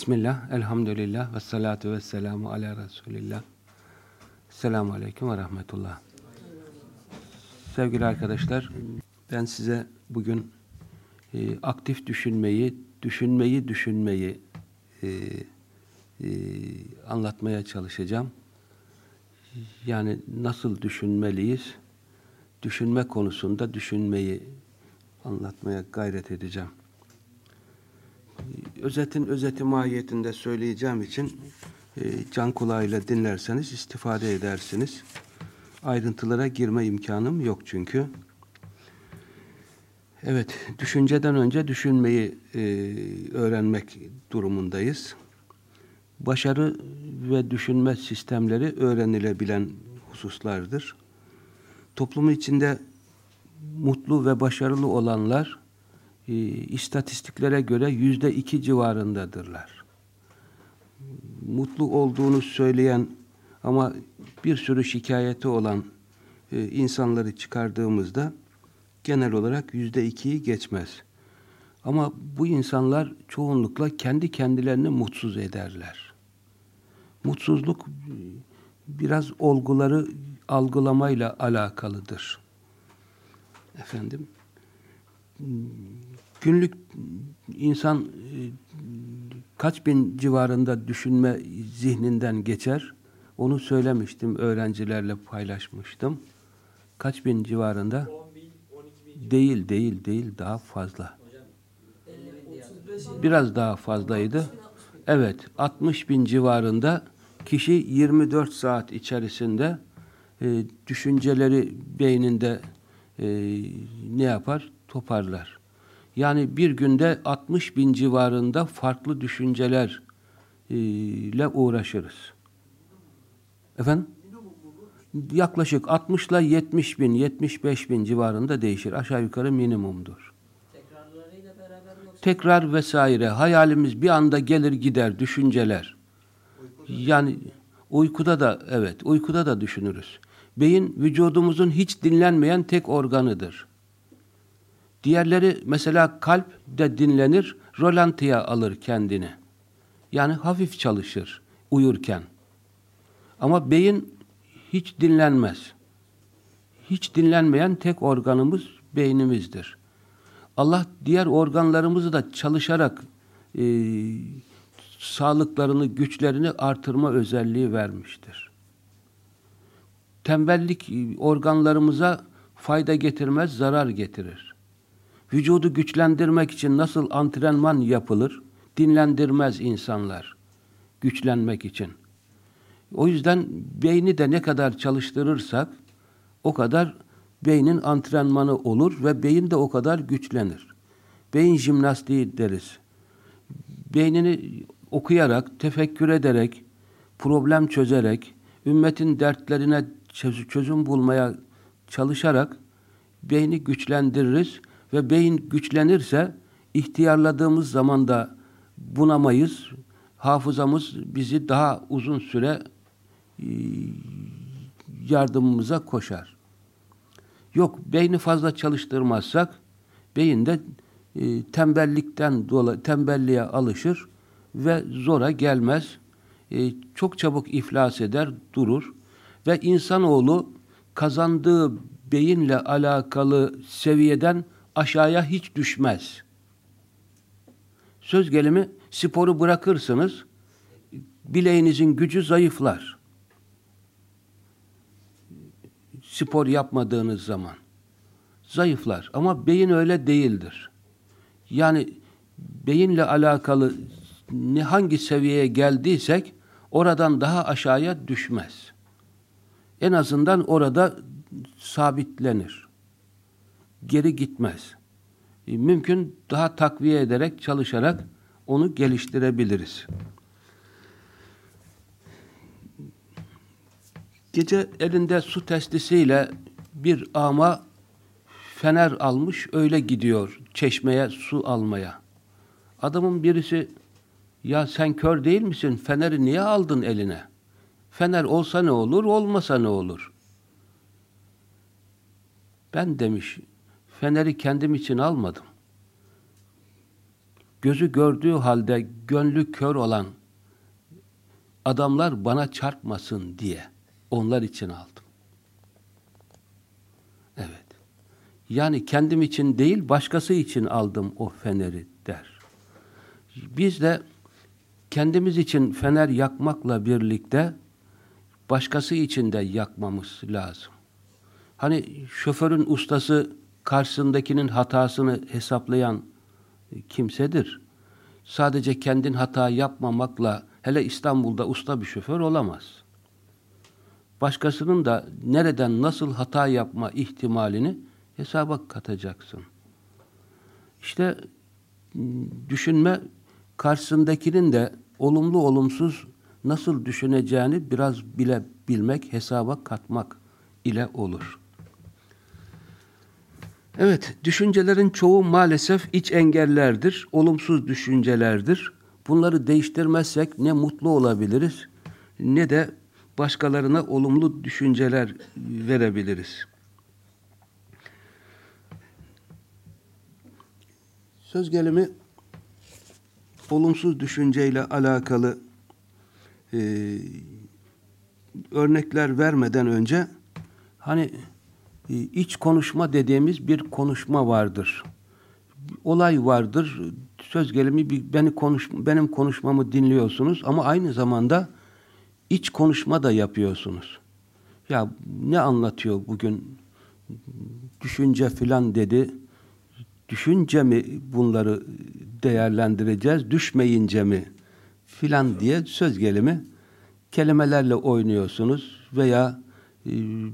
Bismillah, elhamdülillah ve salatu ve selamu ala Resulillah. Selamun Aleyküm ve Rahmetullah. Sevgili arkadaşlar, ben size bugün e, aktif düşünmeyi, düşünmeyi, düşünmeyi e, e, anlatmaya çalışacağım. Yani nasıl düşünmeliyiz? Düşünme konusunda düşünmeyi anlatmaya gayret edeceğim. Özetin özeti mahiyetinde söyleyeceğim için e, can kulağıyla dinlerseniz istifade edersiniz. Ayrıntılara girme imkanım yok çünkü. Evet, düşünceden önce düşünmeyi e, öğrenmek durumundayız. Başarı ve düşünme sistemleri öğrenilebilen hususlardır. Toplumu içinde mutlu ve başarılı olanlar e, istatistiklere göre yüzde iki civarındadırlar. Mutlu olduğunu söyleyen ama bir sürü şikayeti olan e, insanları çıkardığımızda genel olarak yüzde ikiyi geçmez. Ama bu insanlar çoğunlukla kendi kendilerini mutsuz ederler. Mutsuzluk biraz olguları algılamayla alakalıdır. Efendim, günlük insan e, kaç bin civarında düşünme zihninden geçer? Onu söylemiştim, öğrencilerle paylaşmıştım. Kaç bin civarında? 10 bin, 12 bin. Değil, değil, değil. Daha fazla. Biraz daha fazlaydı. Evet, 60 bin civarında kişi 24 saat içerisinde e, düşünceleri beyninde e, ne yapar? Toparlar. Yani bir günde 60 bin civarında farklı düşüncelerle e, uğraşırız. Efendim? Yaklaşık 60 ile 70 bin, 75 bin civarında değişir. Aşağı yukarı minimumdur. Tekrar vesaire. Hayalimiz bir anda gelir gider düşünceler. Yani uykuda da evet, uykuda da düşünürüz. Beyin vücudumuzun hiç dinlenmeyen tek organıdır. Diğerleri mesela kalp de dinlenir, rolantiye alır kendini. Yani hafif çalışır uyurken. Ama beyin hiç dinlenmez. Hiç dinlenmeyen tek organımız beynimizdir. Allah diğer organlarımızı da çalışarak e, sağlıklarını, güçlerini artırma özelliği vermiştir. Tembellik organlarımıza fayda getirmez, zarar getirir. Vücudu güçlendirmek için nasıl antrenman yapılır? Dinlendirmez insanlar güçlenmek için. O yüzden beyni de ne kadar çalıştırırsak o kadar beynin antrenmanı olur ve beyin de o kadar güçlenir. Beyin jimnastiği deriz. Beynini okuyarak, tefekkür ederek, problem çözerek, ümmetin dertlerine çözüm bulmaya çalışarak beyni güçlendiririz ve beyin güçlenirse ihtiyarladığımız zaman da bunamayız. Hafızamız bizi daha uzun süre e, yardımımıza koşar. Yok, beyni fazla çalıştırmazsak beyinde e, tembellikten dolayı tembelliğe alışır ve zora gelmez. E, çok çabuk iflas eder, durur ve insanoğlu kazandığı beyinle alakalı seviyeden aşağıya hiç düşmez. Söz gelimi sporu bırakırsınız, bileğinizin gücü zayıflar. Spor yapmadığınız zaman. Zayıflar. Ama beyin öyle değildir. Yani beyinle alakalı ne hangi seviyeye geldiysek oradan daha aşağıya düşmez. En azından orada sabitlenir. Geri gitmez. E, mümkün daha takviye ederek, çalışarak onu geliştirebiliriz. Gece elinde su testisiyle bir ama fener almış, öyle gidiyor çeşmeye su almaya. Adamın birisi, ya sen kör değil misin, feneri niye aldın eline? Fener olsa ne olur, olmasa ne olur? Ben demiş, feneri kendim için almadım. gözü gördüğü halde gönlü kör olan adamlar bana çarpmasın diye onlar için aldım. Evet. Yani kendim için değil başkası için aldım o feneri der. Biz de kendimiz için fener yakmakla birlikte başkası için de yakmamız lazım. Hani şoförün ustası karşısındakinin hatasını hesaplayan kimsedir. Sadece kendin hata yapmamakla hele İstanbul'da usta bir şoför olamaz. Başkasının da nereden nasıl hata yapma ihtimalini hesaba katacaksın. İşte düşünme karşısındakinin de olumlu olumsuz nasıl düşüneceğini biraz bile bilmek, hesaba katmak ile olur. Evet, düşüncelerin çoğu maalesef iç engellerdir, olumsuz düşüncelerdir. Bunları değiştirmezsek ne mutlu olabiliriz ne de başkalarına olumlu düşünceler verebiliriz. Söz gelimi olumsuz düşünceyle alakalı e, örnekler vermeden önce hani iç konuşma dediğimiz bir konuşma vardır. Olay vardır. Söz gelimi beni konuş, benim konuşmamı dinliyorsunuz ama aynı zamanda iç konuşma da yapıyorsunuz. Ya ne anlatıyor bugün? Düşünce filan dedi. Düşünce mi bunları değerlendireceğiz, düşmeyince mi filan diye söz gelimi kelimelerle oynuyorsunuz veya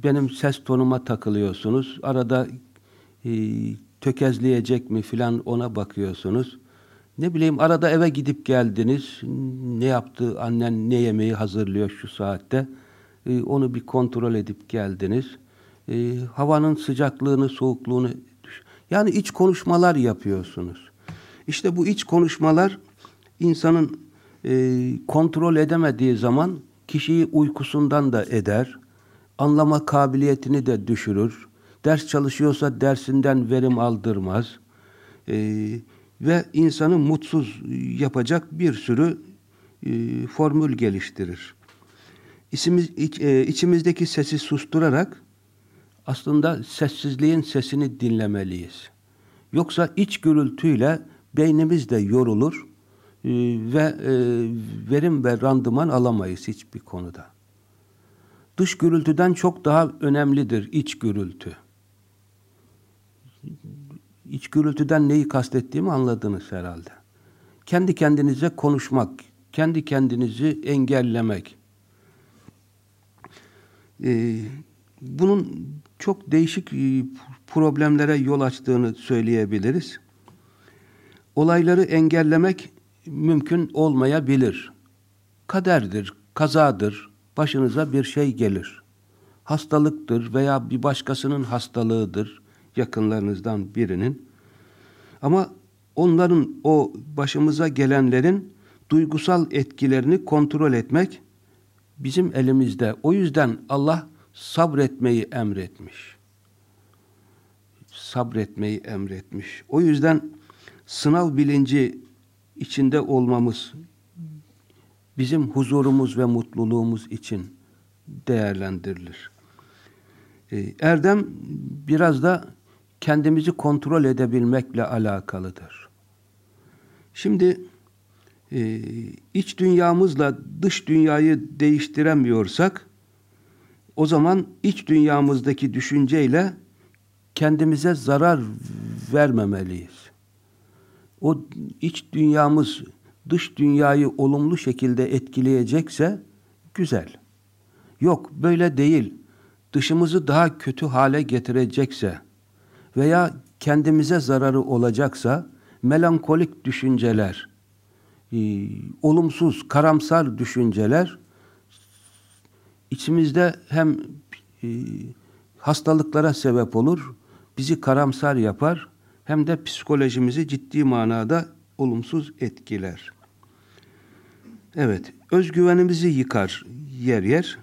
benim ses tonuma takılıyorsunuz. Arada e, tökezleyecek mi filan ona bakıyorsunuz. Ne bileyim arada eve gidip geldiniz. Ne yaptı annen ne yemeği hazırlıyor şu saatte. E, onu bir kontrol edip geldiniz. E, havanın sıcaklığını, soğukluğunu yani iç konuşmalar yapıyorsunuz. İşte bu iç konuşmalar insanın e, kontrol edemediği zaman kişiyi uykusundan da eder, anlama kabiliyetini de düşürür, ders çalışıyorsa dersinden verim aldırmaz e, ve insanı mutsuz yapacak bir sürü e, formül geliştirir. İçimiz, iç, e, içimizdeki sesi susturarak aslında sessizliğin sesini dinlemeliyiz. Yoksa iç gürültüyle beynimiz de yorulur e, ve e, verim ve randıman alamayız hiçbir konuda. Dış gürültüden çok daha önemlidir iç gürültü. İç gürültüden neyi kastettiğimi anladınız herhalde. Kendi kendinize konuşmak, kendi kendinizi engellemek. Ee, bunun çok değişik e, problemlere yol açtığını söyleyebiliriz. Olayları engellemek mümkün olmayabilir. Kaderdir, kazadır, başınıza bir şey gelir. Hastalıktır veya bir başkasının hastalığıdır, yakınlarınızdan birinin. Ama onların o başımıza gelenlerin duygusal etkilerini kontrol etmek bizim elimizde. O yüzden Allah sabretmeyi emretmiş. Sabretmeyi emretmiş. O yüzden sınav bilinci içinde olmamız bizim huzurumuz ve mutluluğumuz için değerlendirilir. Ee, erdem biraz da kendimizi kontrol edebilmekle alakalıdır. Şimdi e, iç dünyamızla dış dünyayı değiştiremiyorsak o zaman iç dünyamızdaki düşünceyle kendimize zarar vermemeliyiz. O iç dünyamız dış dünyayı olumlu şekilde etkileyecekse güzel. Yok böyle değil. Dışımızı daha kötü hale getirecekse veya kendimize zararı olacaksa melankolik düşünceler, e, olumsuz, karamsar düşünceler içimizde hem e, hastalıklara sebep olur, bizi karamsar yapar, hem de psikolojimizi ciddi manada olumsuz etkiler. Evet, özgüvenimizi yıkar yer yer,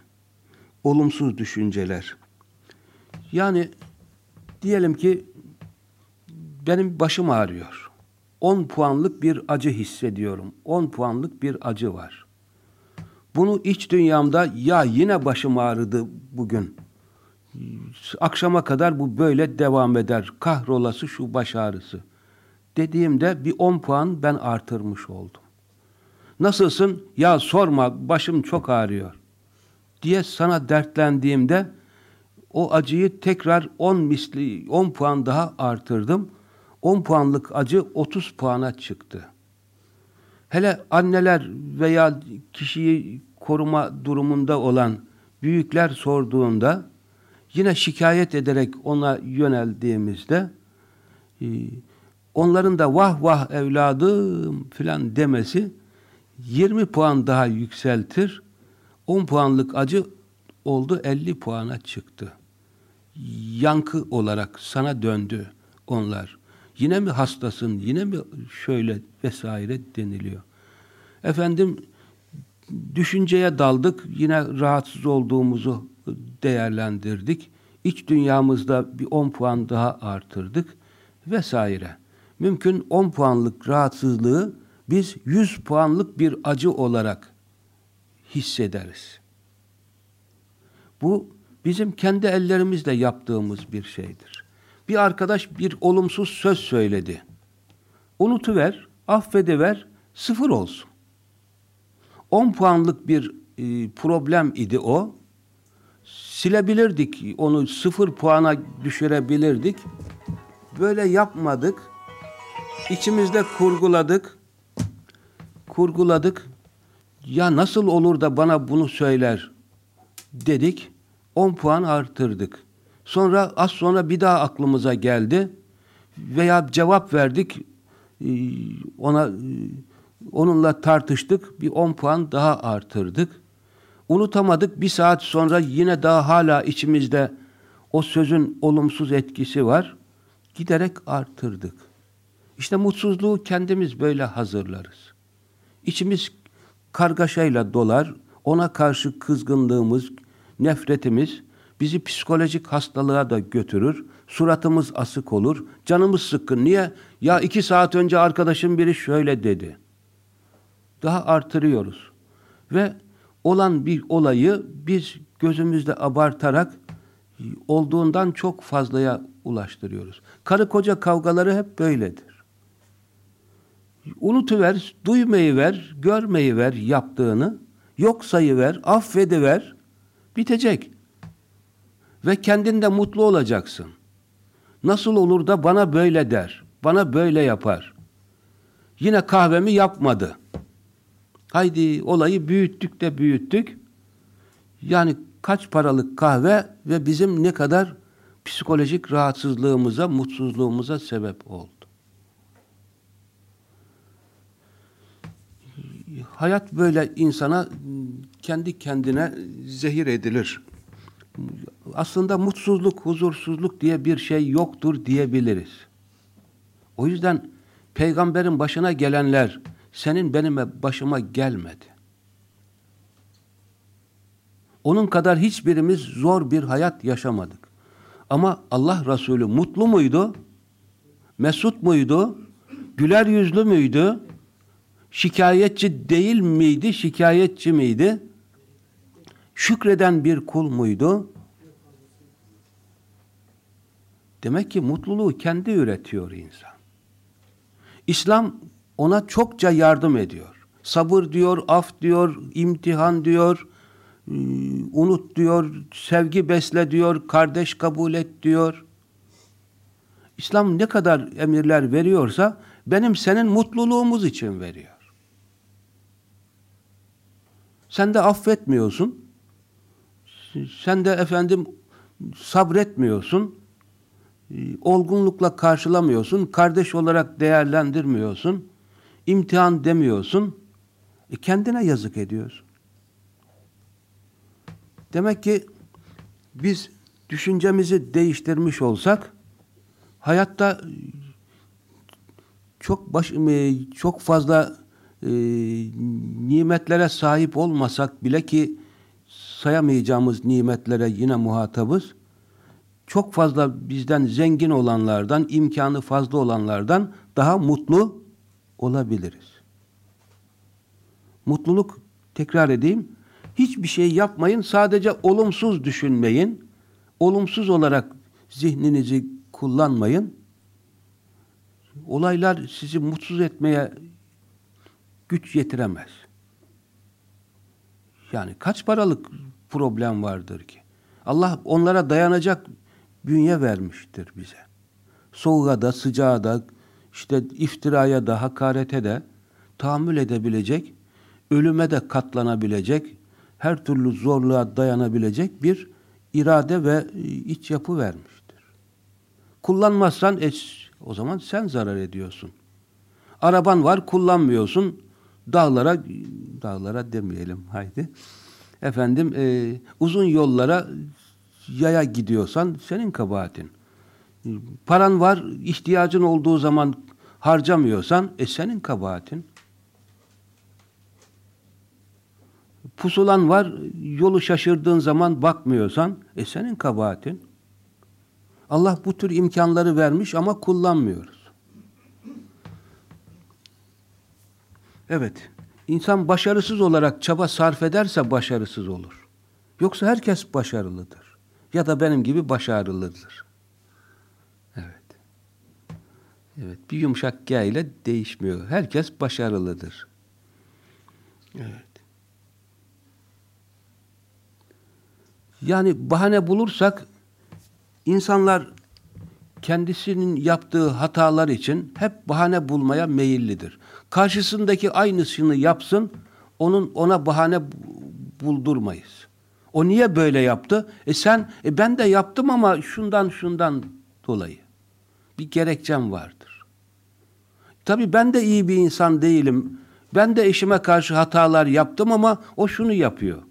olumsuz düşünceler. Yani diyelim ki benim başım ağrıyor. 10 puanlık bir acı hissediyorum. 10 puanlık bir acı var. Bunu iç dünyamda ya yine başım ağrıdı bugün. Akşama kadar bu böyle devam eder. Kahrolası şu baş ağrısı. Dediğimde bir 10 puan ben artırmış oldum. Nasılsın? Ya sorma başım çok ağrıyor. Diye sana dertlendiğimde o acıyı tekrar 10 misli 10 puan daha artırdım. 10 puanlık acı 30 puana çıktı. Hele anneler veya kişiyi koruma durumunda olan büyükler sorduğunda yine şikayet ederek ona yöneldiğimizde e, onların da vah vah evladım filan demesi 20 puan daha yükseltir. 10 puanlık acı oldu 50 puana çıktı. Yankı olarak sana döndü onlar. Yine mi hastasın, yine mi şöyle vesaire deniliyor. Efendim düşünceye daldık, yine rahatsız olduğumuzu değerlendirdik. İç dünyamızda bir 10 puan daha artırdık vesaire. Mümkün 10 puanlık rahatsızlığı biz 100 puanlık bir acı olarak hissederiz. Bu bizim kendi ellerimizle yaptığımız bir şeydir. Bir arkadaş bir olumsuz söz söyledi. Unutuver, affediver, sıfır olsun. 10 puanlık bir e, problem idi o. Silebilirdik, onu sıfır puana düşürebilirdik. Böyle yapmadık. İçimizde kurguladık. Kurguladık. Ya nasıl olur da bana bunu söyler dedik. 10 puan artırdık. Sonra az sonra bir daha aklımıza geldi veya cevap verdik ee, ona e, onunla tartıştık bir 10 puan daha artırdık. Unutamadık bir saat sonra yine daha hala içimizde o sözün olumsuz etkisi var. Giderek artırdık. İşte mutsuzluğu kendimiz böyle hazırlarız. İçimiz kargaşayla dolar, ona karşı kızgınlığımız, nefretimiz bizi psikolojik hastalığa da götürür. Suratımız asık olur. Canımız sıkkın. Niye? Ya iki saat önce arkadaşım biri şöyle dedi. Daha artırıyoruz. Ve olan bir olayı biz gözümüzde abartarak olduğundan çok fazlaya ulaştırıyoruz. Karı koca kavgaları hep böyledir. Unutuver, duymayı ver, görmeyi ver yaptığını, yok sayıver, affediver, bitecek. Ve kendinde mutlu olacaksın. Nasıl olur da bana böyle der, bana böyle yapar. Yine kahvemi yapmadı. Haydi olayı büyüttük de büyüttük. Yani kaç paralık kahve ve bizim ne kadar psikolojik rahatsızlığımıza, mutsuzluğumuza sebep oldu. Hayat böyle insana kendi kendine zehir edilir. Aslında mutsuzluk, huzursuzluk diye bir şey yoktur diyebiliriz. O yüzden peygamberin başına gelenler senin benime başıma gelmedi. Onun kadar hiçbirimiz zor bir hayat yaşamadık. Ama Allah Resulü mutlu muydu? Mesut muydu? Güler yüzlü müydü? Şikayetçi değil miydi? Şikayetçi miydi? Şükreden bir kul muydu? Demek ki mutluluğu kendi üretiyor insan. İslam ona çokça yardım ediyor. Sabır diyor, af diyor, imtihan diyor, ıı, unut diyor, sevgi besle diyor, kardeş kabul et diyor. İslam ne kadar emirler veriyorsa benim senin mutluluğumuz için veriyor. Sen de affetmiyorsun. Sen de efendim sabretmiyorsun. Olgunlukla karşılamıyorsun. Kardeş olarak değerlendirmiyorsun. imtihan demiyorsun. E kendine yazık ediyorsun. Demek ki biz düşüncemizi değiştirmiş olsak hayatta çok baş, çok fazla e, nimetlere sahip olmasak bile ki sayamayacağımız nimetlere yine muhatabız. Çok fazla bizden zengin olanlardan, imkanı fazla olanlardan daha mutlu olabiliriz. Mutluluk, tekrar edeyim, hiçbir şey yapmayın, sadece olumsuz düşünmeyin, olumsuz olarak zihninizi kullanmayın. Olaylar sizi mutsuz etmeye güç yetiremez. Yani kaç paralık problem vardır ki? Allah onlara dayanacak bünye vermiştir bize. Soğuğa da, sıcağa da, işte iftiraya da, hakarete de tahammül edebilecek, ölüme de katlanabilecek, her türlü zorluğa dayanabilecek bir irade ve iç yapı vermiştir. Kullanmazsan eş, o zaman sen zarar ediyorsun. Araban var, kullanmıyorsun. Dağlara, dağlara demeyelim haydi. Efendim, e, uzun yollara yaya gidiyorsan senin kabahatin. Paran var, ihtiyacın olduğu zaman harcamıyorsan e senin kabahatin. Pusulan var, yolu şaşırdığın zaman bakmıyorsan e senin kabahatin. Allah bu tür imkanları vermiş ama kullanmıyoruz. Evet, insan başarısız olarak çaba sarf ederse başarısız olur. Yoksa herkes başarılıdır. Ya da benim gibi başarılıdır. Evet. Evet, bir yumuşak G ile değişmiyor. Herkes başarılıdır. Evet. Yani bahane bulursak insanlar kendisinin yaptığı hatalar için hep bahane bulmaya meyillidir. Karşısındaki aynısını yapsın, onun ona bahane buldurmayız. O niye böyle yaptı? E sen, e ben de yaptım ama şundan şundan dolayı. Bir gerekçem vardır. Tabii ben de iyi bir insan değilim. Ben de eşime karşı hatalar yaptım ama o şunu yapıyor.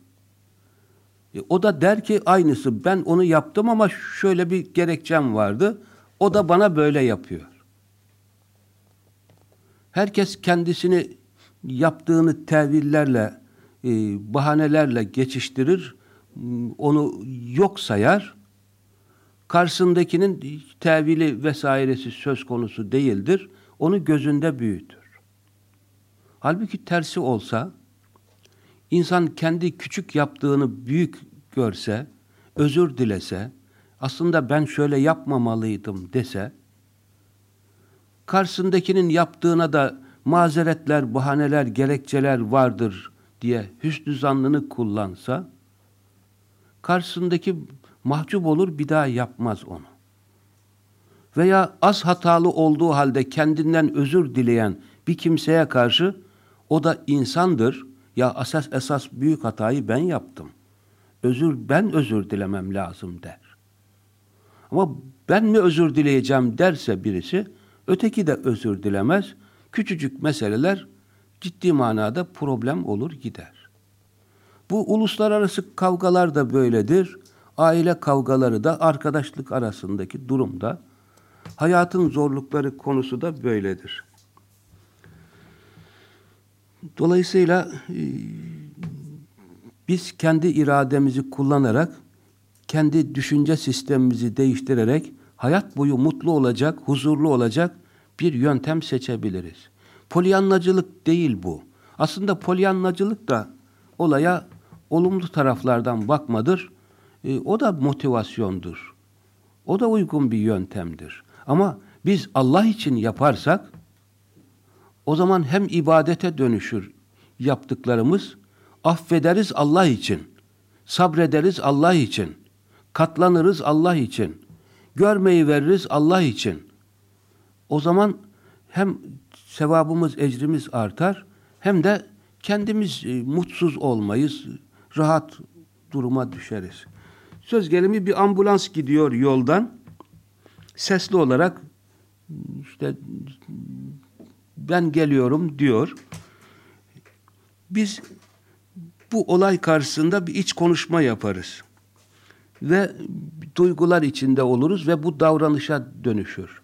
E, o da der ki aynısı ben onu yaptım ama şöyle bir gerekçem vardı. O da bana böyle yapıyor. Herkes kendisini yaptığını tevillerle, e, bahanelerle geçiştirir, onu yok sayar. Karşısındakinin tevili vesairesi söz konusu değildir. Onu gözünde büyütür. Halbuki tersi olsa, insan kendi küçük yaptığını büyük görse, özür dilese, aslında ben şöyle yapmamalıydım dese, karşısındakinin yaptığına da mazeretler, bahaneler, gerekçeler vardır diye hüsnü zannını kullansa, karşısındaki mahcup olur bir daha yapmaz onu. Veya az hatalı olduğu halde kendinden özür dileyen bir kimseye karşı o da insandır. Ya esas esas büyük hatayı ben yaptım. Özür ben özür dilemem lazım der. Ama ben mi özür dileyeceğim derse birisi öteki de özür dilemez. Küçücük meseleler ciddi manada problem olur gider. Bu uluslararası kavgalar da böyledir. Aile kavgaları da arkadaşlık arasındaki durumda. Hayatın zorlukları konusu da böyledir. Dolayısıyla e, biz kendi irademizi kullanarak, kendi düşünce sistemimizi değiştirerek hayat boyu mutlu olacak, huzurlu olacak bir yöntem seçebiliriz. Polyanlacılık değil bu. Aslında polyanlacılık da olaya olumlu taraflardan bakmadır. E, o da motivasyondur. O da uygun bir yöntemdir. Ama biz Allah için yaparsak o zaman hem ibadete dönüşür yaptıklarımız, affederiz Allah için, sabrederiz Allah için, katlanırız Allah için, görmeyi veririz Allah için. O zaman hem sevabımız, ecrimiz artar, hem de kendimiz e, mutsuz olmayız, rahat duruma düşeriz. Söz gelimi bir ambulans gidiyor yoldan. Sesli olarak işte ben geliyorum diyor. Biz bu olay karşısında bir iç konuşma yaparız. Ve duygular içinde oluruz ve bu davranışa dönüşür.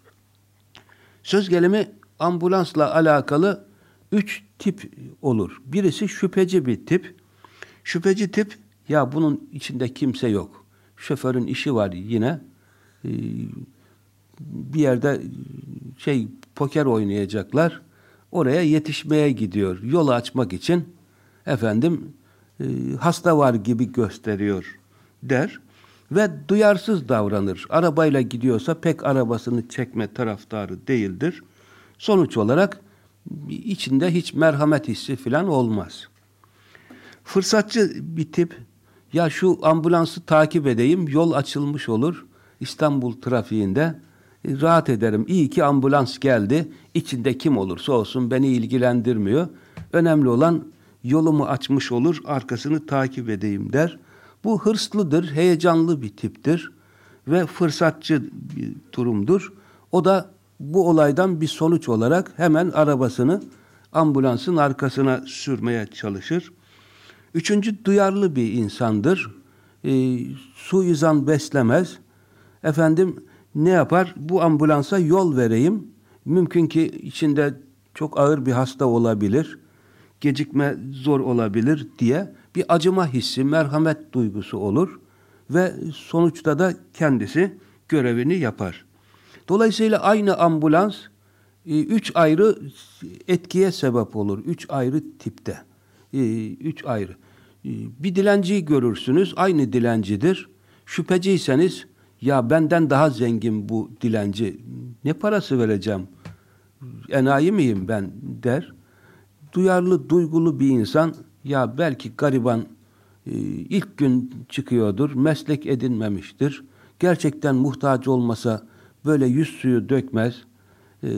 Söz gelimi ambulansla alakalı üç tip olur. Birisi şüpheci bir tip. Şüpheci tip, ya bunun içinde kimse yok. Şoförün işi var yine. bir yerde şey poker oynayacaklar. oraya yetişmeye gidiyor. Yolu açmak için efendim e, hasta var gibi gösteriyor der ve duyarsız davranır. Arabayla gidiyorsa pek arabasını çekme taraftarı değildir. Sonuç olarak içinde hiç merhamet hissi falan olmaz. Fırsatçı bir tip ya şu ambulansı takip edeyim yol açılmış olur İstanbul trafiğinde e, rahat ederim. İyi ki ambulans geldi. İçinde kim olursa olsun beni ilgilendirmiyor. Önemli olan yolumu açmış olur, arkasını takip edeyim der. Bu hırslıdır, heyecanlı bir tiptir ve fırsatçı bir durumdur. O da bu olaydan bir sonuç olarak hemen arabasını ambulansın arkasına sürmeye çalışır. Üçüncü duyarlı bir insandır. E, suizan beslemez. Efendim ne yapar? Bu ambulansa yol vereyim. Mümkün ki içinde çok ağır bir hasta olabilir. Gecikme zor olabilir diye bir acıma hissi, merhamet duygusu olur ve sonuçta da kendisi görevini yapar. Dolayısıyla aynı ambulans e, üç ayrı etkiye sebep olur. Üç ayrı tipte. E, üç ayrı. E, bir dilenciyi görürsünüz. Aynı dilencidir. Şüpheciyseniz ya benden daha zengin bu dilenci. Ne parası vereceğim? Enayi miyim ben der. Duyarlı, duygulu bir insan ya belki gariban ilk gün çıkıyordur, meslek edinmemiştir. Gerçekten muhtaç olmasa böyle yüz suyu dökmez. E,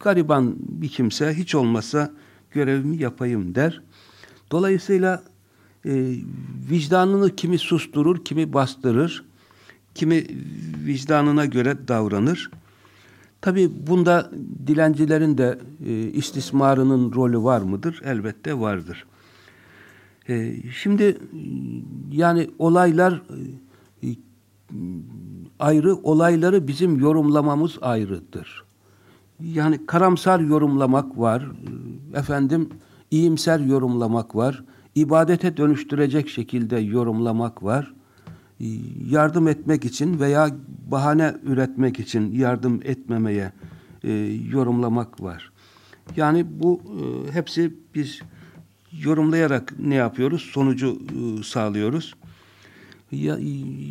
gariban bir kimse hiç olmazsa görevimi yapayım der. Dolayısıyla e, vicdanını kimi susturur, kimi bastırır, kimi vicdanına göre davranır. Tabi bunda dilencilerin de e, istismarının rolü var mıdır? Elbette vardır. E, şimdi yani olaylar e, ayrı, olayları bizim yorumlamamız ayrıdır. Yani karamsar yorumlamak var, efendim iyimser yorumlamak var, ibadete dönüştürecek şekilde yorumlamak var. Yardım etmek için veya bahane üretmek için yardım etmemeye e, yorumlamak var. Yani bu e, hepsi biz yorumlayarak ne yapıyoruz? Sonucu e, sağlıyoruz. Ya,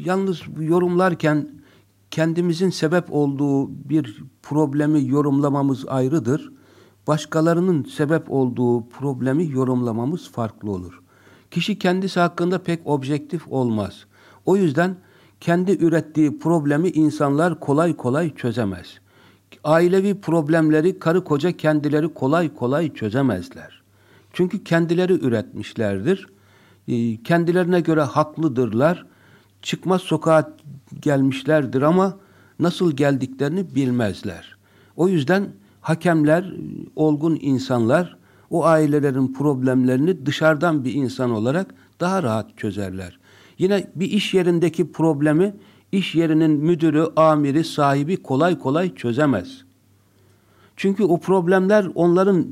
yalnız yorumlarken kendimizin sebep olduğu bir problemi yorumlamamız ayrıdır. Başkalarının sebep olduğu problemi yorumlamamız farklı olur. Kişi kendisi hakkında pek objektif olmaz. O yüzden kendi ürettiği problemi insanlar kolay kolay çözemez. Ailevi problemleri karı koca kendileri kolay kolay çözemezler. Çünkü kendileri üretmişlerdir ee, kendilerine göre haklıdırlar. Çıkmaz sokağa gelmişlerdir ama nasıl geldiklerini bilmezler. O yüzden hakemler, olgun insanlar o ailelerin problemlerini dışarıdan bir insan olarak daha rahat çözerler. Yine bir iş yerindeki problemi iş yerinin müdürü, amiri, sahibi kolay kolay çözemez. Çünkü o problemler onların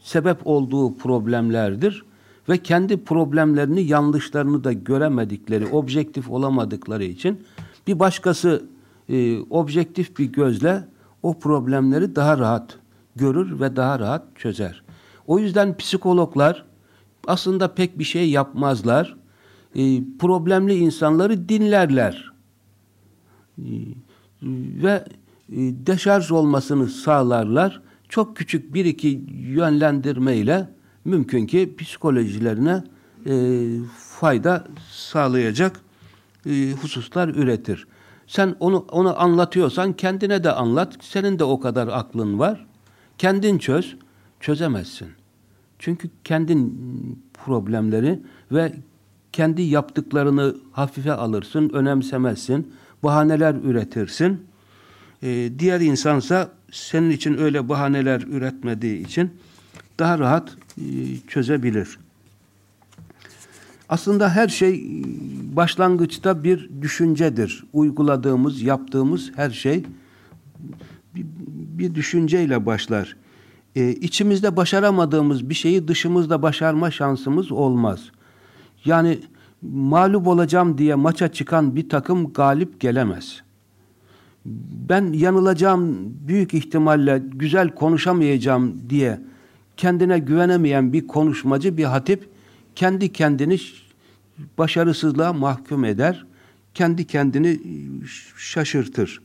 sebep olduğu problemlerdir ve kendi problemlerini, yanlışlarını da göremedikleri, objektif olamadıkları için bir başkası e, objektif bir gözle o problemleri daha rahat görür ve daha rahat çözer. O yüzden psikologlar aslında pek bir şey yapmazlar. E, problemli insanları dinlerler. E, ve e, deşarj olmasını sağlarlar. Çok küçük bir iki yönlendirmeyle mümkün ki psikolojilerine e, fayda sağlayacak e, hususlar üretir. Sen onu onu anlatıyorsan kendine de anlat. Senin de o kadar aklın var. Kendin çöz. Çözemezsin. Çünkü kendin problemleri ve kendi yaptıklarını hafife alırsın, önemsemezsin, bahaneler üretirsin. Ee, diğer insansa senin için öyle bahaneler üretmediği için daha rahat e, çözebilir. Aslında her şey e, başlangıçta bir düşüncedir. Uyguladığımız, yaptığımız her şey bir, bir düşünceyle başlar. Ee, içimizde başaramadığımız bir şeyi dışımızda başarma şansımız olmaz. Yani mağlup olacağım diye maça çıkan bir takım galip gelemez. ben yanılacağım büyük ihtimalle güzel konuşamayacağım diye kendine güvenemeyen bir konuşmacı, bir hatip kendi kendini başarısızlığa mahkum eder. Kendi kendini şaşırtır.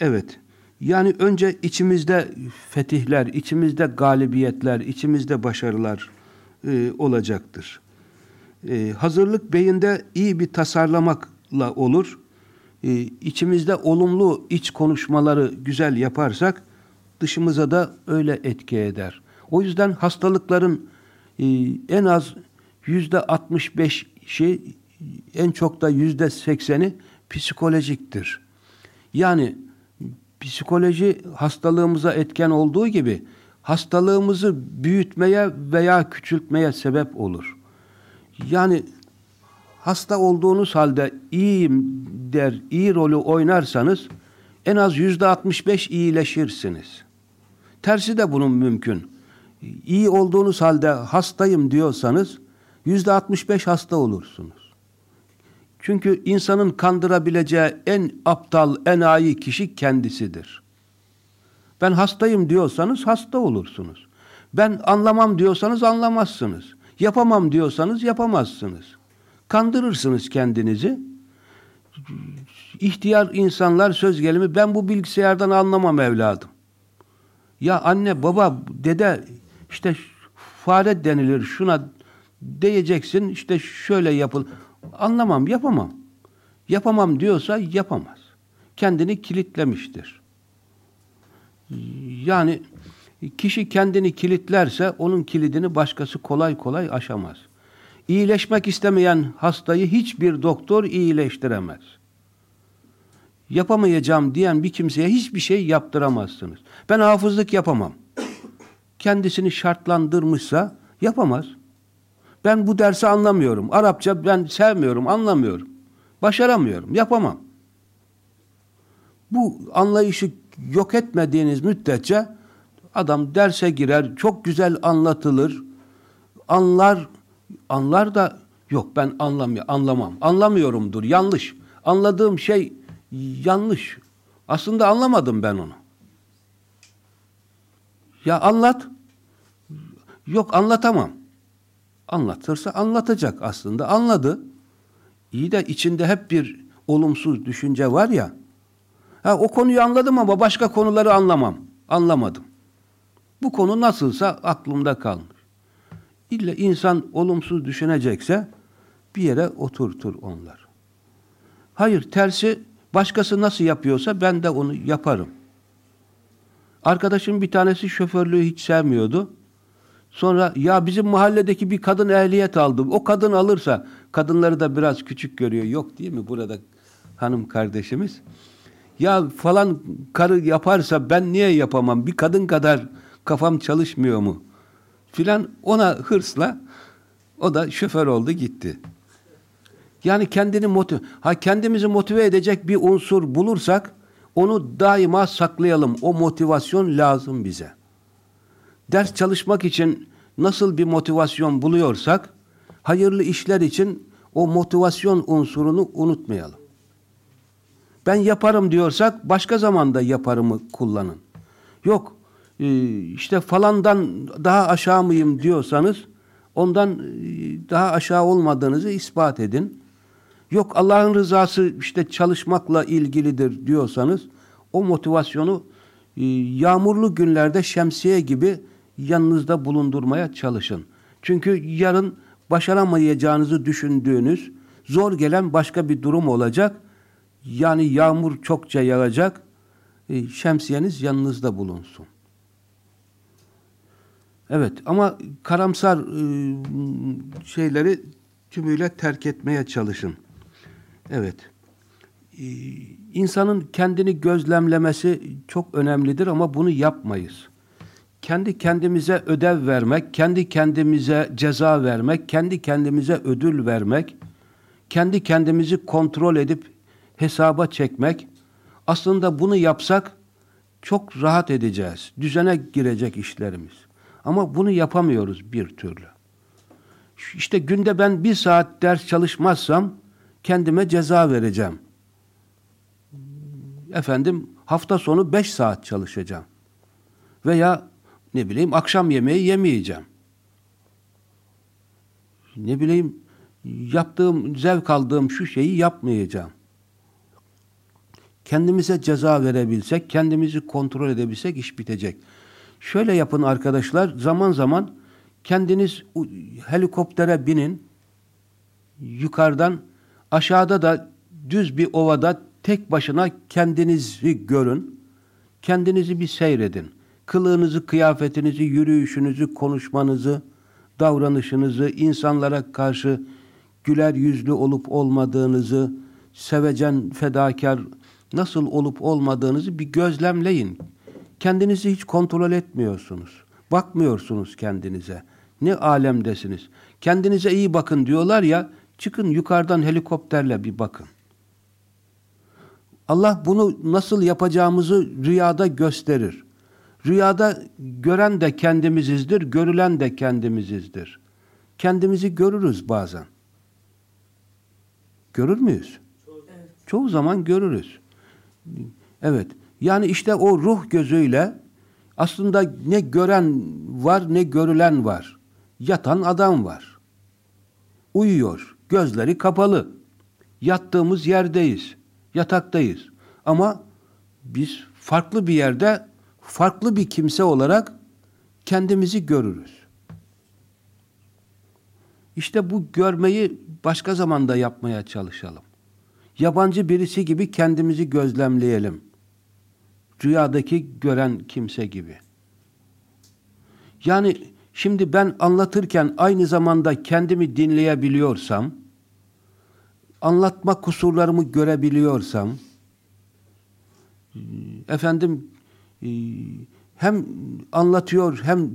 Evet. Yani önce içimizde fetihler, içimizde galibiyetler, içimizde başarılar e, olacaktır. E, hazırlık beyinde iyi bir tasarlamakla olur. E, içimizde olumlu iç konuşmaları güzel yaparsak dışımıza da öyle etki eder. O yüzden hastalıkların e, en az yüzde 65'i en çok da yüzde 80'i psikolojiktir. Yani psikoloji hastalığımıza etken olduğu gibi hastalığımızı büyütmeye veya küçültmeye sebep olur. Yani hasta olduğunuz halde iyiyim der, iyi rolü oynarsanız en az yüzde 65 iyileşirsiniz. Tersi de bunun mümkün. İyi olduğunuz halde hastayım diyorsanız yüzde 65 hasta olursunuz. Çünkü insanın kandırabileceği en aptal, en ayi kişi kendisidir. Ben hastayım diyorsanız hasta olursunuz. Ben anlamam diyorsanız anlamazsınız. Yapamam diyorsanız yapamazsınız. Kandırırsınız kendinizi. İhtiyar insanlar söz gelimi ben bu bilgisayardan anlamam evladım. Ya anne, baba, dede işte fare denilir şuna diyeceksin işte şöyle yapıl. Anlamam, yapamam. Yapamam diyorsa yapamaz. Kendini kilitlemiştir. Yani kişi kendini kilitlerse onun kilidini başkası kolay kolay aşamaz. İyileşmek istemeyen hastayı hiçbir doktor iyileştiremez. Yapamayacağım diyen bir kimseye hiçbir şey yaptıramazsınız. Ben hafızlık yapamam. Kendisini şartlandırmışsa yapamaz. Ben bu dersi anlamıyorum. Arapça ben sevmiyorum, anlamıyorum. Başaramıyorum, yapamam. Bu anlayışı yok etmediğiniz müddetçe adam derse girer, çok güzel anlatılır, anlar, anlar da yok ben anlamıyorum, anlamam, anlamıyorumdur, yanlış. Anladığım şey yanlış. Aslında anlamadım ben onu. Ya anlat. Yok anlatamam. Anlatırsa anlatacak aslında. Anladı. İyi de içinde hep bir olumsuz düşünce var ya. Ha, o konuyu anladım ama başka konuları anlamam. Anlamadım. Bu konu nasılsa aklımda kalmış. İlla insan olumsuz düşünecekse bir yere oturtur onlar. Hayır tersi başkası nasıl yapıyorsa ben de onu yaparım. Arkadaşım bir tanesi şoförlüğü hiç sevmiyordu. Sonra ya bizim mahalledeki bir kadın ehliyet aldı. O kadın alırsa kadınları da biraz küçük görüyor. Yok değil mi burada hanım kardeşimiz? Ya falan karı yaparsa ben niye yapamam? Bir kadın kadar kafam çalışmıyor mu? Filan ona hırsla o da şoför oldu gitti. Yani kendini motive, ha kendimizi motive edecek bir unsur bulursak onu daima saklayalım. O motivasyon lazım bize. Ders çalışmak için nasıl bir motivasyon buluyorsak hayırlı işler için o motivasyon unsurunu unutmayalım. Ben yaparım diyorsak başka zamanda yaparımı kullanın. Yok işte falandan daha aşağı mıyım diyorsanız ondan e, daha aşağı olmadığınızı ispat edin. Yok Allah'ın rızası işte çalışmakla ilgilidir diyorsanız o motivasyonu e, yağmurlu günlerde şemsiye gibi yanınızda bulundurmaya çalışın. Çünkü yarın başaramayacağınızı düşündüğünüz zor gelen başka bir durum olacak. Yani yağmur çokça yağacak. E, şemsiyeniz yanınızda bulunsun. Evet ama karamsar e, şeyleri tümüyle terk etmeye çalışın. Evet. Ee, insanın kendini gözlemlemesi çok önemlidir ama bunu yapmayız. Kendi kendimize ödev vermek, kendi kendimize ceza vermek, kendi kendimize ödül vermek, kendi kendimizi kontrol edip hesaba çekmek, aslında bunu yapsak çok rahat edeceğiz. Düzene girecek işlerimiz. Ama bunu yapamıyoruz bir türlü. İşte günde ben bir saat ders çalışmazsam kendime ceza vereceğim. efendim hafta sonu 5 saat çalışacağım. Veya ne bileyim akşam yemeği yemeyeceğim. Ne bileyim yaptığım, zevk aldığım şu şeyi yapmayacağım. Kendimize ceza verebilsek, kendimizi kontrol edebilsek iş bitecek. Şöyle yapın arkadaşlar, zaman zaman kendiniz helikoptere binin, yukarıdan aşağıda da düz bir ovada tek başına kendinizi görün, kendinizi bir seyredin. Kılığınızı, kıyafetinizi, yürüyüşünüzü, konuşmanızı, davranışınızı, insanlara karşı güler yüzlü olup olmadığınızı, sevecen, fedakar nasıl olup olmadığınızı bir gözlemleyin. Kendinizi hiç kontrol etmiyorsunuz. Bakmıyorsunuz kendinize. Ne alemdesiniz. Kendinize iyi bakın diyorlar ya, çıkın yukarıdan helikopterle bir bakın. Allah bunu nasıl yapacağımızı rüyada gösterir. Rüyada gören de kendimizizdir, görülen de kendimizizdir. Kendimizi görürüz bazen. Görür müyüz? Evet. Çoğu zaman görürüz. Evet. Yani işte o ruh gözüyle aslında ne gören var ne görülen var. Yatan adam var. Uyuyor. Gözleri kapalı. Yattığımız yerdeyiz. Yataktayız. Ama biz farklı bir yerde farklı bir kimse olarak kendimizi görürüz. İşte bu görmeyi başka zamanda yapmaya çalışalım. Yabancı birisi gibi kendimizi gözlemleyelim. Rüyadaki gören kimse gibi. Yani şimdi ben anlatırken aynı zamanda kendimi dinleyebiliyorsam, anlatma kusurlarımı görebiliyorsam, efendim e, hem anlatıyor hem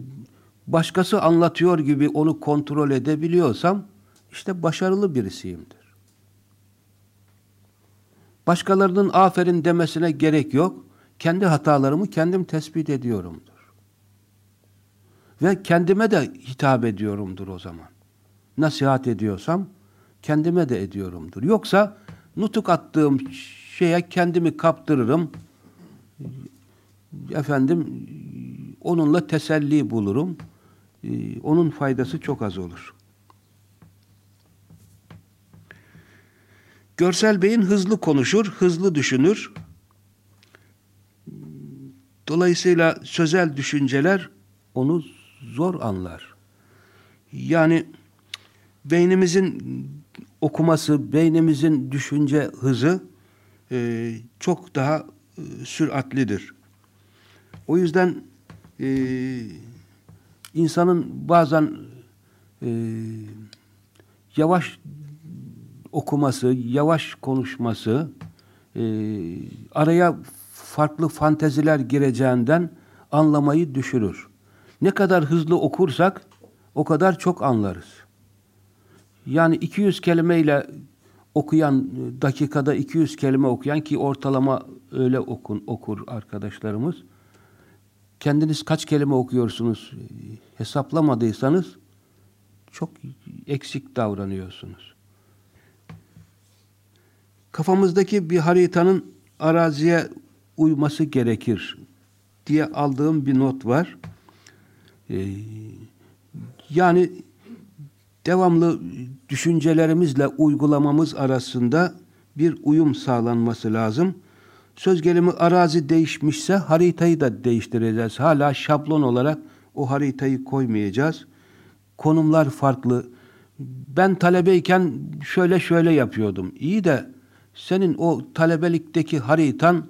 başkası anlatıyor gibi onu kontrol edebiliyorsam işte başarılı birisiyimdir. Başkalarının aferin demesine gerek yok. Kendi hatalarımı kendim tespit ediyorumdur. Ve kendime de hitap ediyorumdur o zaman. Nasihat ediyorsam kendime de ediyorumdur. Yoksa nutuk attığım şeye kendimi kaptırırım. Efendim onunla teselli bulurum. Onun faydası çok az olur. Görsel beyin hızlı konuşur, hızlı düşünür. Dolayısıyla sözel düşünceler onu zor anlar. Yani beynimizin okuması, beynimizin düşünce hızı e, çok daha e, süratlidir. O yüzden e, insanın bazen e, yavaş okuması, yavaş konuşması, e, araya farklı fanteziler gireceğinden anlamayı düşürür. Ne kadar hızlı okursak o kadar çok anlarız. Yani 200 kelimeyle okuyan, dakikada 200 kelime okuyan ki ortalama öyle okun, okur arkadaşlarımız. Kendiniz kaç kelime okuyorsunuz hesaplamadıysanız çok eksik davranıyorsunuz. Kafamızdaki bir haritanın araziye uyması gerekir diye aldığım bir not var. Ee, yani devamlı düşüncelerimizle uygulamamız arasında bir uyum sağlanması lazım. Söz gelimi arazi değişmişse haritayı da değiştireceğiz. Hala şablon olarak o haritayı koymayacağız. Konumlar farklı. Ben talebeyken şöyle şöyle yapıyordum. İyi de senin o talebelikteki haritan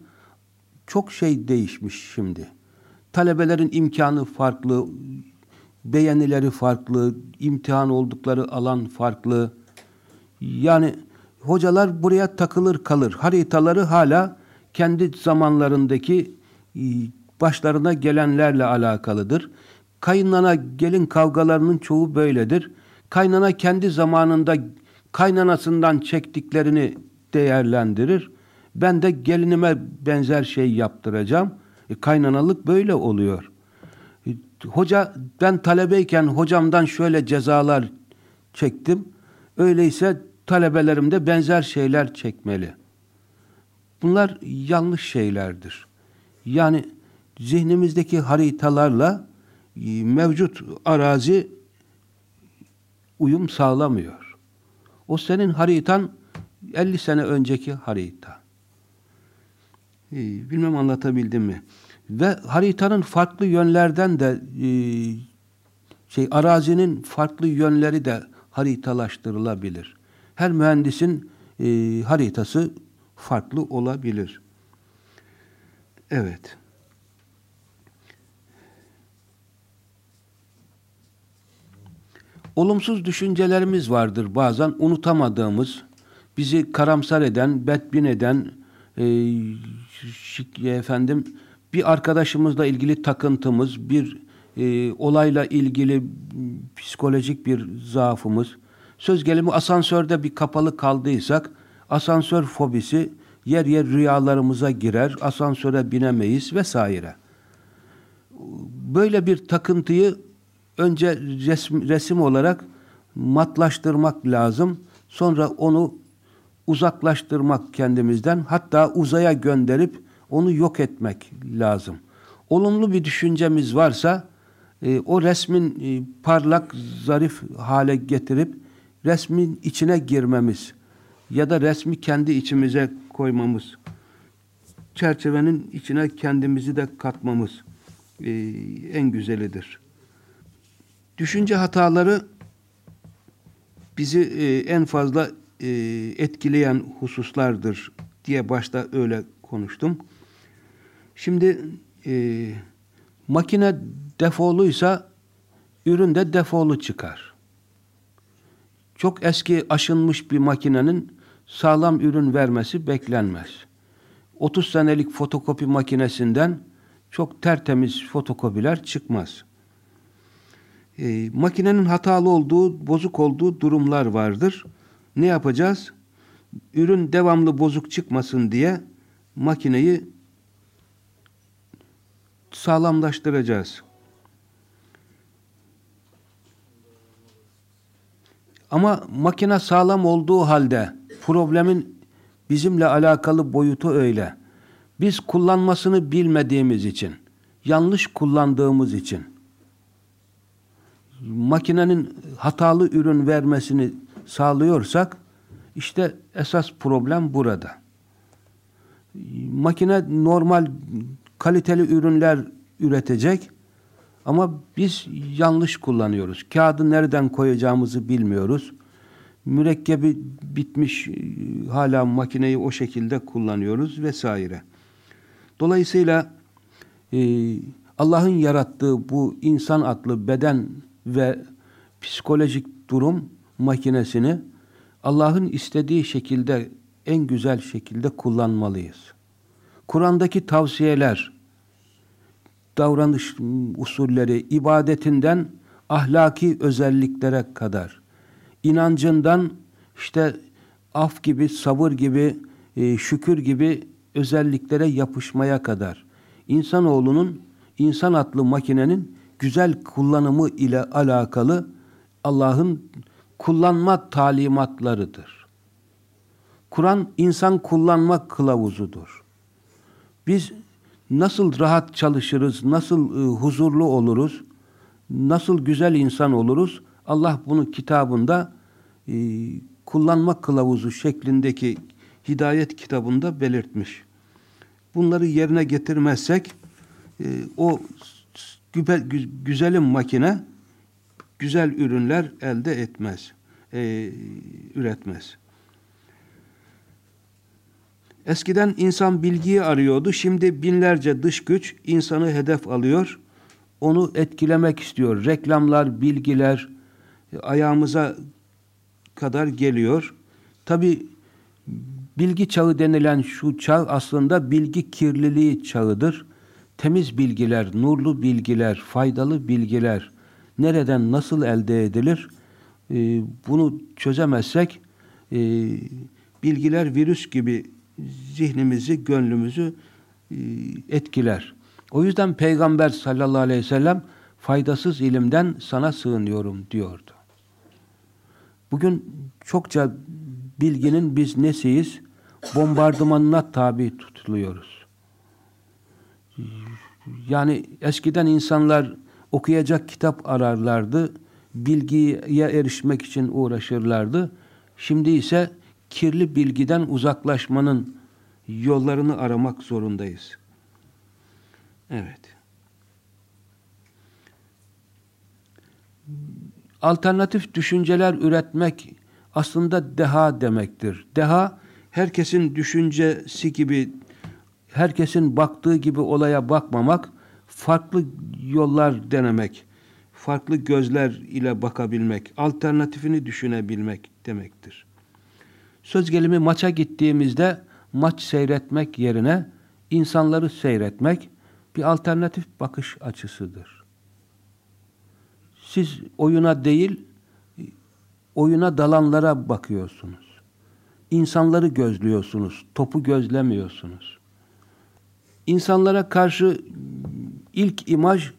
çok şey değişmiş şimdi. Talebelerin imkanı farklı, beğenileri farklı, imtihan oldukları alan farklı. Yani hocalar buraya takılır kalır. Haritaları hala kendi zamanlarındaki e, başlarına gelenlerle alakalıdır. Kaynana gelin kavgalarının çoğu böyledir. Kaynana kendi zamanında kaynanasından çektiklerini değerlendirir. Ben de gelinime benzer şey yaptıracağım. E, kaynanalık böyle oluyor. E, hoca ben talebeyken hocamdan şöyle cezalar çektim. Öyleyse talebelerim de benzer şeyler çekmeli. Bunlar yanlış şeylerdir. Yani zihnimizdeki haritalarla e, mevcut arazi uyum sağlamıyor. O senin haritan 50 sene önceki harita. Bilmem anlatabildim mi? Ve haritanın farklı yönlerden de e, şey arazinin farklı yönleri de haritalaştırılabilir. Her mühendisin e, haritası farklı olabilir. Evet. Olumsuz düşüncelerimiz vardır bazen unutamadığımız, bizi karamsar eden, bedbin eden, e, efendim bir arkadaşımızla ilgili takıntımız, bir e, olayla ilgili psikolojik bir zaafımız, söz gelimi asansörde bir kapalı kaldıysak, asansör fobisi yer yer rüyalarımıza girer, asansöre binemeyiz vesaire. Böyle bir takıntıyı önce resim, resim olarak matlaştırmak lazım. Sonra onu uzaklaştırmak kendimizden, hatta uzaya gönderip onu yok etmek lazım. Olumlu bir düşüncemiz varsa e, o resmin e, parlak, zarif hale getirip resmin içine girmemiz ya da resmi kendi içimize koymamız, çerçevenin içine kendimizi de katmamız e, en güzelidir. Düşünce hataları bizi e, en fazla e, etkileyen hususlardır diye başta öyle konuştum. Şimdi e, makine defoluysa ürün de defolu çıkar. Çok eski aşınmış bir makinenin sağlam ürün vermesi beklenmez. 30 senelik fotokopi makinesinden çok tertemiz fotokopiler çıkmaz. E, makinenin hatalı olduğu, bozuk olduğu durumlar vardır. Ne yapacağız? Ürün devamlı bozuk çıkmasın diye makineyi sağlamlaştıracağız. Ama makine sağlam olduğu halde problemin bizimle alakalı boyutu öyle. Biz kullanmasını bilmediğimiz için, yanlış kullandığımız için makinenin hatalı ürün vermesini sağlıyorsak işte esas problem burada. Makine normal kaliteli ürünler üretecek ama biz yanlış kullanıyoruz. Kağıdı nereden koyacağımızı bilmiyoruz. Mürekkebi bitmiş hala makineyi o şekilde kullanıyoruz vesaire. Dolayısıyla e, Allah'ın yarattığı bu insan adlı beden ve psikolojik durum makinesini Allah'ın istediği şekilde en güzel şekilde kullanmalıyız. Kur'an'daki tavsiyeler, davranış usulleri, ibadetinden ahlaki özelliklere kadar, inancından işte af gibi, sabır gibi, e, şükür gibi özelliklere yapışmaya kadar, insanoğlunun, insan atlı makinenin güzel kullanımı ile alakalı Allah'ın kullanma talimatlarıdır. Kur'an insan kullanma kılavuzudur. Biz nasıl rahat çalışırız, nasıl e, huzurlu oluruz, nasıl güzel insan oluruz? Allah bunu kitabında e, kullanma kılavuzu şeklindeki hidayet kitabında belirtmiş. Bunları yerine getirmezsek e, o güzelim makine güzel ürünler elde etmez, e, üretmez. Eskiden insan bilgiyi arıyordu. Şimdi binlerce dış güç insanı hedef alıyor. Onu etkilemek istiyor. Reklamlar, bilgiler ayağımıza kadar geliyor. Tabi bilgi çağı denilen şu çağ aslında bilgi kirliliği çağıdır. Temiz bilgiler, nurlu bilgiler, faydalı bilgiler nereden nasıl elde edilir? Ee, bunu çözemezsek e, bilgiler virüs gibi zihnimizi, gönlümüzü e, etkiler. O yüzden Peygamber sallallahu aleyhi ve sellem faydasız ilimden sana sığınıyorum diyordu. Bugün çokça bilginin biz nesiyiz? bombardımanına tabi tutuluyoruz. Yani eskiden insanlar okuyacak kitap ararlardı, bilgiye erişmek için uğraşırlardı. Şimdi ise kirli bilgiden uzaklaşmanın yollarını aramak zorundayız. Evet. Alternatif düşünceler üretmek aslında deha demektir. Deha herkesin düşüncesi gibi, herkesin baktığı gibi olaya bakmamak, farklı yollar denemek, farklı gözler ile bakabilmek, alternatifini düşünebilmek demektir. Söz gelimi maça gittiğimizde maç seyretmek yerine insanları seyretmek bir alternatif bakış açısıdır. Siz oyuna değil, oyuna dalanlara bakıyorsunuz. İnsanları gözlüyorsunuz, topu gözlemiyorsunuz. İnsanlara karşı ilk imaj,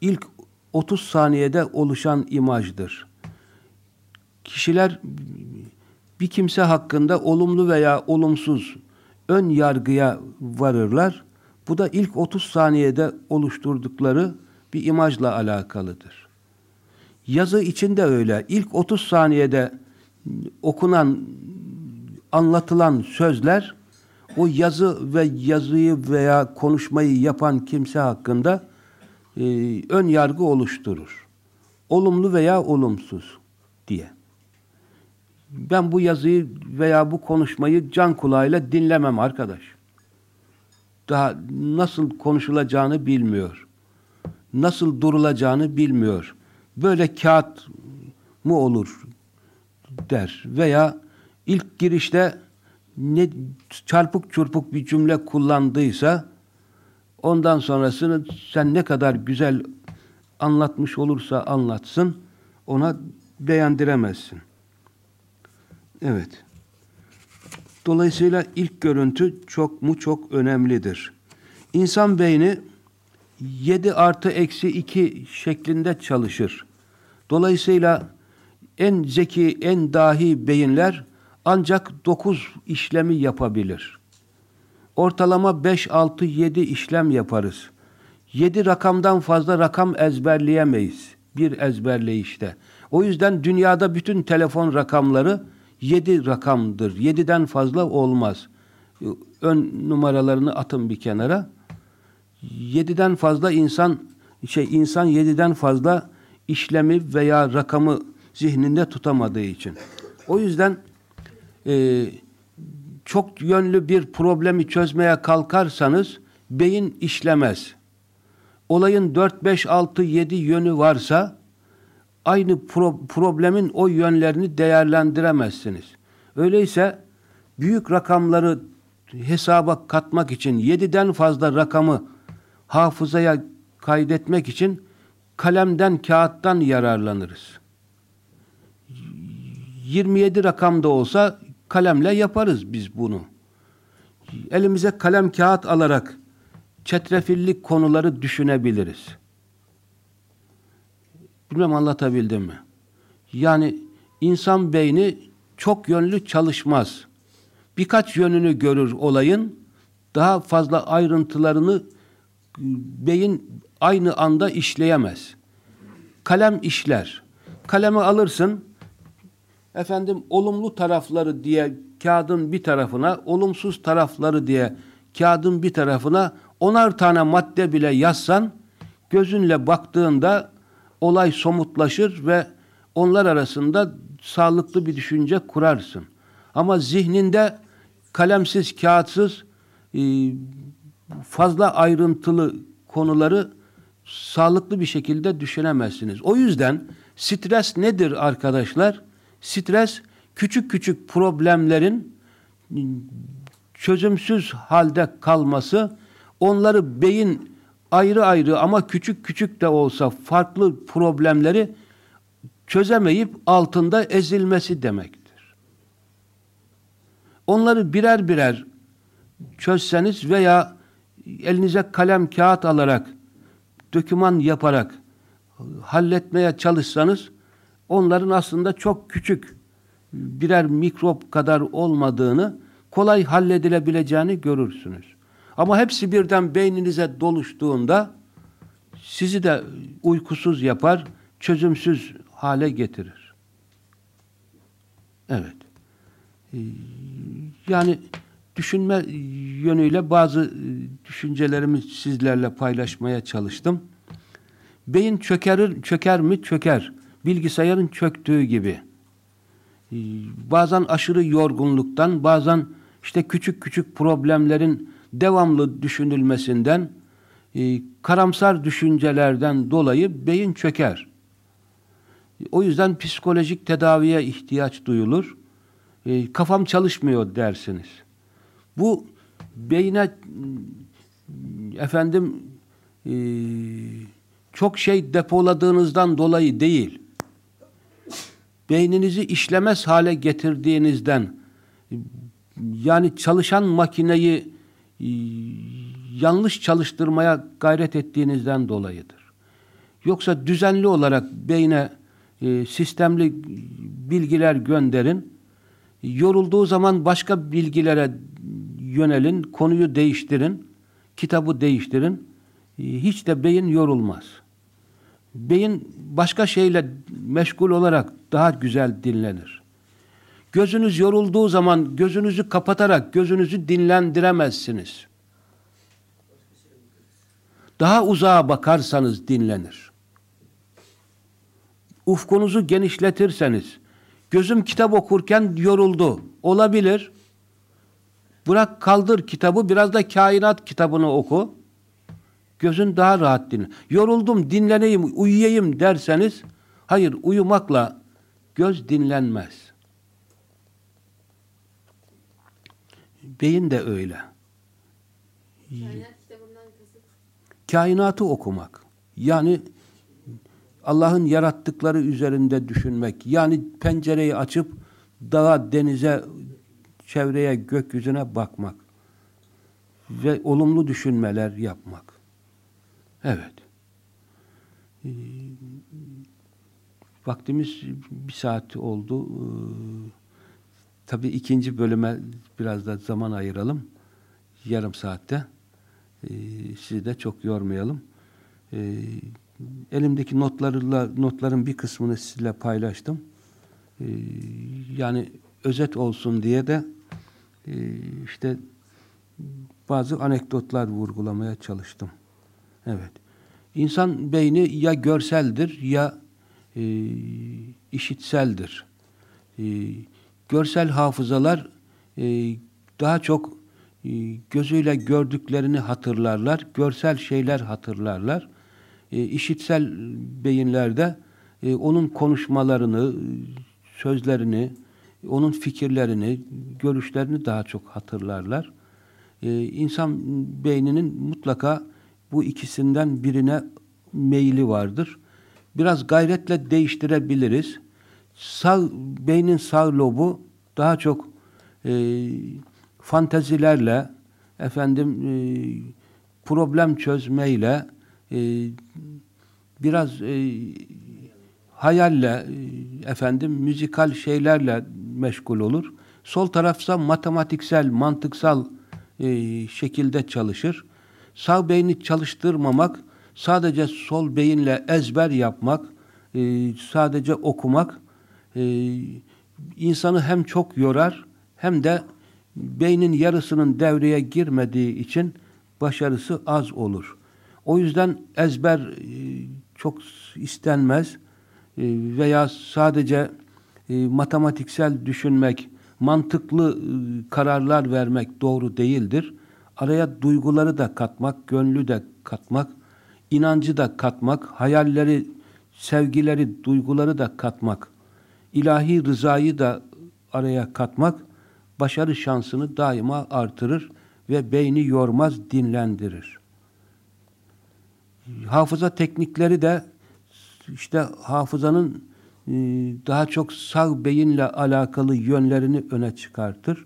ilk 30 saniyede oluşan imajdır. Kişiler bir kimse hakkında olumlu veya olumsuz ön yargıya varırlar. Bu da ilk 30 saniyede oluşturdukları bir imajla alakalıdır. Yazı için de öyle. İlk 30 saniyede okunan, anlatılan sözler o yazı ve yazıyı veya konuşmayı yapan kimse hakkında e, ön yargı oluşturur. Olumlu veya olumsuz diye. Ben bu yazıyı veya bu konuşmayı can kulağıyla dinlemem arkadaş. Daha nasıl konuşulacağını bilmiyor. Nasıl durulacağını bilmiyor. Böyle kağıt mı olur der. Veya ilk girişte ne çarpık çurpuk bir cümle kullandıysa ondan sonrasını sen ne kadar güzel anlatmış olursa anlatsın ona beğendiremezsin. Evet. Dolayısıyla ilk görüntü çok mu çok önemlidir. İnsan beyni 7 artı eksi 2 şeklinde çalışır. Dolayısıyla en zeki, en dahi beyinler ancak 9 işlemi yapabilir. Ortalama 5, 6, 7 işlem yaparız. 7 rakamdan fazla rakam ezberleyemeyiz bir ezberleyişte. O yüzden dünyada bütün telefon rakamları 7 rakamdır. 7'den fazla olmaz. Ön numaralarını atın bir kenara. 7'den fazla insan şey insan 7'den fazla işlemi veya rakamı zihninde tutamadığı için. O yüzden e, çok yönlü bir problemi çözmeye kalkarsanız beyin işlemez. Olayın 4, 5, 6, 7 yönü varsa aynı pro problemin o yönlerini değerlendiremezsiniz. Öyleyse büyük rakamları hesaba katmak için 7'den fazla rakamı hafızaya kaydetmek için kalemden, kağıttan yararlanırız. 27 rakamda olsa kalemle yaparız biz bunu. Elimize kalem kağıt alarak çetrefilli konuları düşünebiliriz. Bilmem anlatabildim mi? Yani insan beyni çok yönlü çalışmaz. Birkaç yönünü görür olayın, daha fazla ayrıntılarını beyin aynı anda işleyemez. Kalem işler. Kalemi alırsın, efendim olumlu tarafları diye kağıdın bir tarafına, olumsuz tarafları diye kağıdın bir tarafına onar tane madde bile yazsan, gözünle baktığında olay somutlaşır ve onlar arasında sağlıklı bir düşünce kurarsın. Ama zihninde kalemsiz, kağıtsız e, fazla ayrıntılı konuları sağlıklı bir şekilde düşünemezsiniz. O yüzden stres nedir arkadaşlar? Stres küçük küçük problemlerin çözümsüz halde kalması, onları beyin ayrı ayrı ama küçük küçük de olsa farklı problemleri çözemeyip altında ezilmesi demektir. Onları birer birer çözseniz veya elinize kalem kağıt alarak döküman yaparak halletmeye çalışsanız onların aslında çok küçük birer mikrop kadar olmadığını kolay halledilebileceğini görürsünüz. Ama hepsi birden beyninize doluştuğunda sizi de uykusuz yapar, çözümsüz hale getirir. Evet. Ee, yani düşünme yönüyle bazı e, düşüncelerimi sizlerle paylaşmaya çalıştım. Beyin çökerir, çöker mi? Çöker. Bilgisayarın çöktüğü gibi. Ee, bazen aşırı yorgunluktan, bazen işte küçük küçük problemlerin devamlı düşünülmesinden, e, karamsar düşüncelerden dolayı beyin çöker. O yüzden psikolojik tedaviye ihtiyaç duyulur. E, kafam çalışmıyor dersiniz. Bu beyne efendim e, çok şey depoladığınızdan dolayı değil. Beyninizi işlemez hale getirdiğinizden yani çalışan makineyi e, yanlış çalıştırmaya gayret ettiğinizden dolayıdır. Yoksa düzenli olarak beyne e, sistemli bilgiler gönderin. Yorulduğu zaman başka bilgilere yönelin, konuyu değiştirin, kitabı değiştirin. E, hiç de beyin yorulmaz. Beyin başka şeyle meşgul olarak daha güzel dinlenir. Gözünüz yorulduğu zaman gözünüzü kapatarak gözünüzü dinlendiremezsiniz. Daha uzağa bakarsanız dinlenir. Ufkunuzu genişletirseniz, gözüm kitap okurken yoruldu. Olabilir. Bırak kaldır kitabı, biraz da kainat kitabını oku. Gözün daha rahat dinle. Yoruldum, dinleneyim, uyuyayım derseniz, hayır uyumakla göz dinlenmez. Beyin de öyle. Kainatı okumak. Yani Allah'ın yarattıkları üzerinde düşünmek. Yani pencereyi açıp dağa, denize, çevreye, gökyüzüne bakmak. Ve olumlu düşünmeler yapmak. Evet. Ee, vaktimiz bir saat oldu. Ee, tabii ikinci bölüme biraz da zaman ayıralım. Yarım saatte. Ee, sizi de çok yormayalım. Elimdeki notlarla notların bir kısmını sizinle paylaştım. Yani özet olsun diye de işte bazı anekdotlar vurgulamaya çalıştım. Evet. İnsan beyni ya görseldir ya e, işitseldir. E, görsel hafızalar e, daha çok e, gözüyle gördüklerini hatırlarlar, görsel şeyler hatırlarlar. E, işitsel beyinlerde e, onun konuşmalarını, sözlerini, onun fikirlerini, görüşlerini daha çok hatırlarlar. E, insan beyninin mutlaka bu ikisinden birine meyili vardır. Biraz gayretle değiştirebiliriz. Sağ, beynin sağ lobu daha çok e, fantezilerle, efendim e, problem çözmeyle, e, biraz e, hayalle, e, efendim müzikal şeylerle meşgul olur. Sol tarafsa matematiksel, mantıksal e, şekilde çalışır. Sağ beyni çalıştırmamak, sadece sol beyinle ezber yapmak, e, sadece okumak e, insanı hem çok yorar hem de beynin yarısının devreye girmediği için başarısı az olur. O yüzden ezber e, çok istenmez e, veya sadece e, matematiksel düşünmek, mantıklı kararlar vermek doğru değildir. Araya duyguları da katmak, gönlü de katmak, inancı da katmak, hayalleri, sevgileri, duyguları da katmak, ilahi rızayı da araya katmak başarı şansını daima artırır ve beyni yormaz, dinlendirir. Hafıza teknikleri de işte hafızanın e, daha çok sağ beyinle alakalı yönlerini öne çıkartır.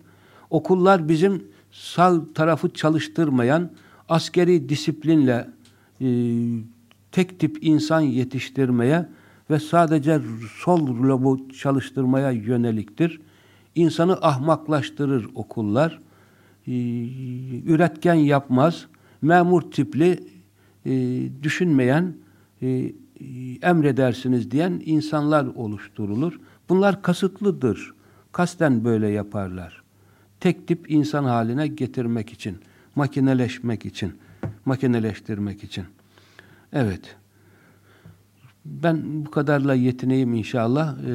Okullar bizim sağ tarafı çalıştırmayan askeri disiplinle e, tek tip insan yetiştirmeye ve sadece sol lobu çalıştırmaya yöneliktir. insanı ahmaklaştırır okullar. Ee, üretken yapmaz. Memur tipli e, düşünmeyen e, e, emredersiniz diyen insanlar oluşturulur. Bunlar kasıtlıdır. Kasten böyle yaparlar. Tek tip insan haline getirmek için, makineleşmek için, makineleştirmek için. Evet. Ben bu kadarla yetineyim inşallah. Ee,